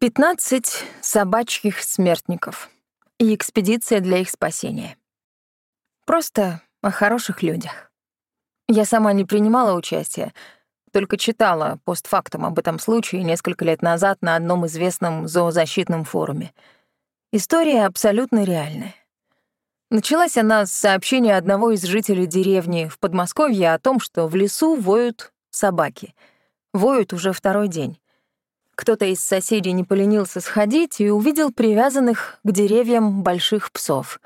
15 собачьих смертников и экспедиция для их спасения. Просто о хороших людях. Я сама не принимала участия, только читала постфактум об этом случае несколько лет назад на одном известном зоозащитном форуме. История абсолютно реальная. Началась она с сообщения одного из жителей деревни в Подмосковье о том, что в лесу воют собаки. Воют уже второй день. Кто-то из соседей не поленился сходить и увидел привязанных к деревьям больших псов.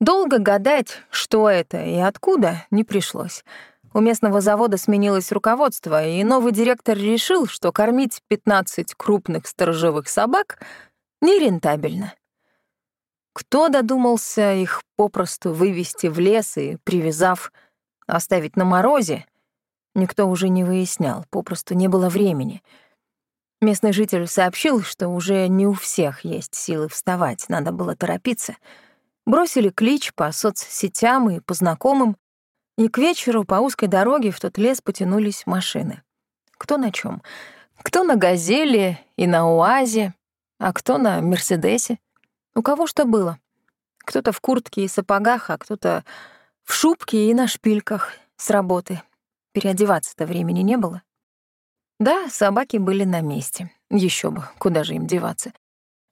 Долго гадать, что это и откуда, не пришлось. У местного завода сменилось руководство, и новый директор решил, что кормить 15 крупных сторожевых собак нерентабельно. Кто додумался их попросту вывести в лес и, привязав, оставить на морозе, никто уже не выяснял, попросту не было времени — Местный житель сообщил, что уже не у всех есть силы вставать, надо было торопиться. Бросили клич по соцсетям и по знакомым, и к вечеру по узкой дороге в тот лес потянулись машины. Кто на чем? Кто на «Газели» и на «УАЗе», а кто на «Мерседесе». У кого что было. Кто-то в куртке и сапогах, а кто-то в шубке и на шпильках с работы. Переодеваться-то времени не было. Да, собаки были на месте. Еще бы, куда же им деваться.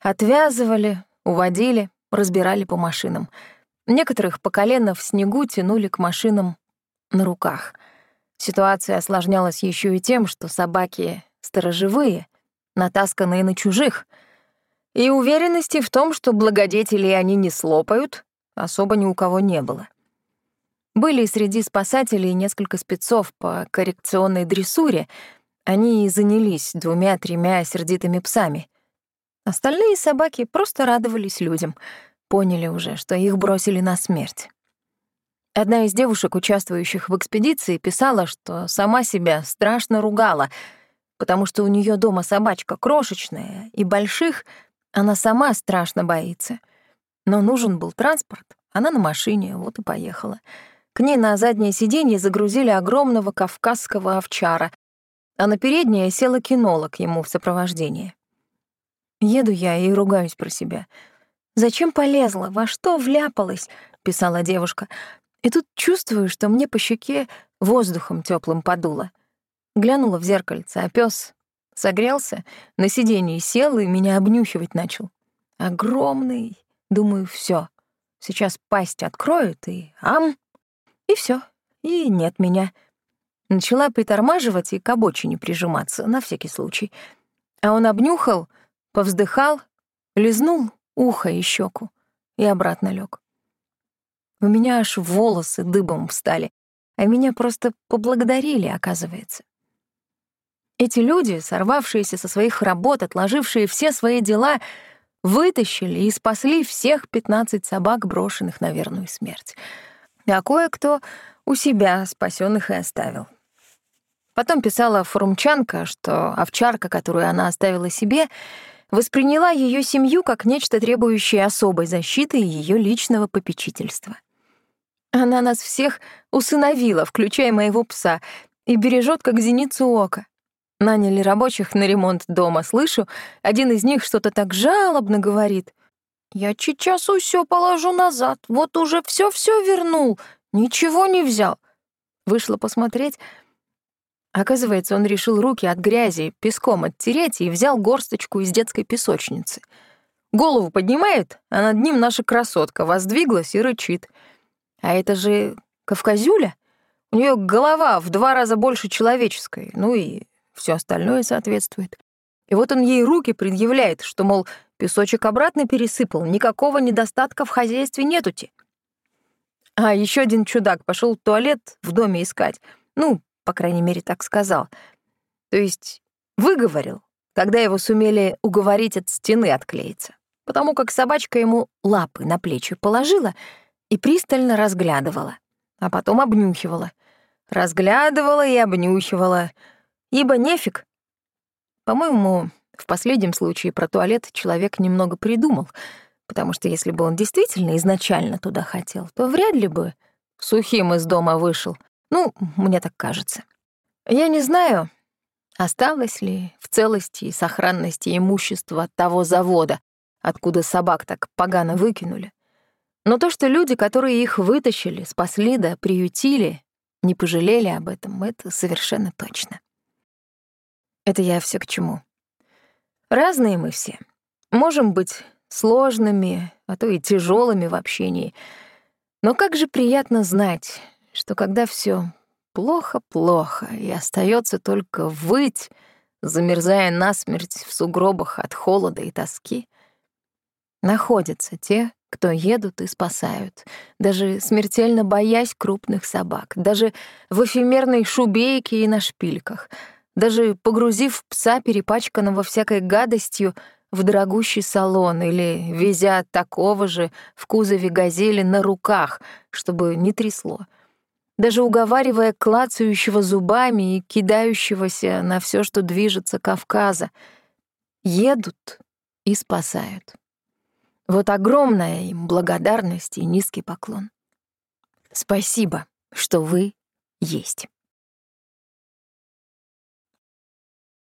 Отвязывали, уводили, разбирали по машинам. Некоторых по колено в снегу тянули к машинам на руках. Ситуация осложнялась еще и тем, что собаки сторожевые, натасканные на чужих, и уверенности в том, что благодетелей они не слопают, особо ни у кого не было. Были среди спасателей несколько спецов по коррекционной дрессуре — они занялись двумя-тремя сердитыми псами. Остальные собаки просто радовались людям, поняли уже, что их бросили на смерть. Одна из девушек, участвующих в экспедиции, писала, что сама себя страшно ругала, потому что у нее дома собачка крошечная, и больших она сама страшно боится. Но нужен был транспорт, она на машине, вот и поехала. К ней на заднее сиденье загрузили огромного кавказского овчара, а на переднее села кинолог ему в сопровождении. Еду я и ругаюсь про себя. «Зачем полезла? Во что вляпалась?» — писала девушка. И тут чувствую, что мне по щеке воздухом теплым подуло. Глянула в зеркальце, а пес согрелся, на сиденье сел и меня обнюхивать начал. Огромный. Думаю, все. Сейчас пасть откроет и ам, и все, и нет меня. Начала притормаживать и к обочине прижиматься, на всякий случай. А он обнюхал, повздыхал, лизнул ухо и щеку и обратно лег. У меня аж волосы дыбом встали, а меня просто поблагодарили, оказывается. Эти люди, сорвавшиеся со своих работ, отложившие все свои дела, вытащили и спасли всех 15 собак, брошенных на верную смерть. А кое-кто у себя спасенных и оставил. Потом писала форумчанка, что овчарка, которую она оставила себе, восприняла ее семью как нечто требующее особой защиты и ее личного попечительства. Она нас всех усыновила, включая моего пса, и бережет как зеницу ока. Наняли рабочих на ремонт дома. Слышу, один из них что-то так жалобно говорит. «Я сейчас все положу назад, вот уже все-все вернул, ничего не взял». Вышла посмотреть — Оказывается, он решил руки от грязи песком оттереть и взял горсточку из детской песочницы. Голову поднимает, а над ним наша красотка воздвиглась и рычит. А это же Кавказюля. У нее голова в два раза больше человеческой, ну и все остальное соответствует. И вот он ей руки предъявляет, что, мол, песочек обратно пересыпал, никакого недостатка в хозяйстве нетути. А еще один чудак пошел туалет в доме искать. Ну, по крайней мере, так сказал. То есть выговорил, когда его сумели уговорить от стены отклеиться, потому как собачка ему лапы на плечи положила и пристально разглядывала, а потом обнюхивала. Разглядывала и обнюхивала, ибо нефиг. По-моему, в последнем случае про туалет человек немного придумал, потому что если бы он действительно изначально туда хотел, то вряд ли бы сухим из дома вышел — ну, мне так кажется. Я не знаю, Осталось ли в целости и сохранности имущество того завода, откуда собак так погано выкинули? Но то, что люди, которые их вытащили, спасли да приютили, не пожалели об этом, это совершенно точно. Это я все к чему. Разные мы все. Можем быть сложными, а то и тяжелыми в общении. Но как же приятно знать, что когда все плохо-плохо и остается только выть, замерзая насмерть в сугробах от холода и тоски, находятся те, кто едут и спасают, даже смертельно боясь крупных собак, даже в эфемерной шубейке и на шпильках, даже погрузив пса, перепачканного всякой гадостью, в дорогущий салон или везя такого же в кузове газели на руках, чтобы не трясло, даже уговаривая клацающего зубами и кидающегося на все, что движется Кавказа, едут и спасают. Вот огромная им благодарность и низкий поклон. Спасибо, что вы есть.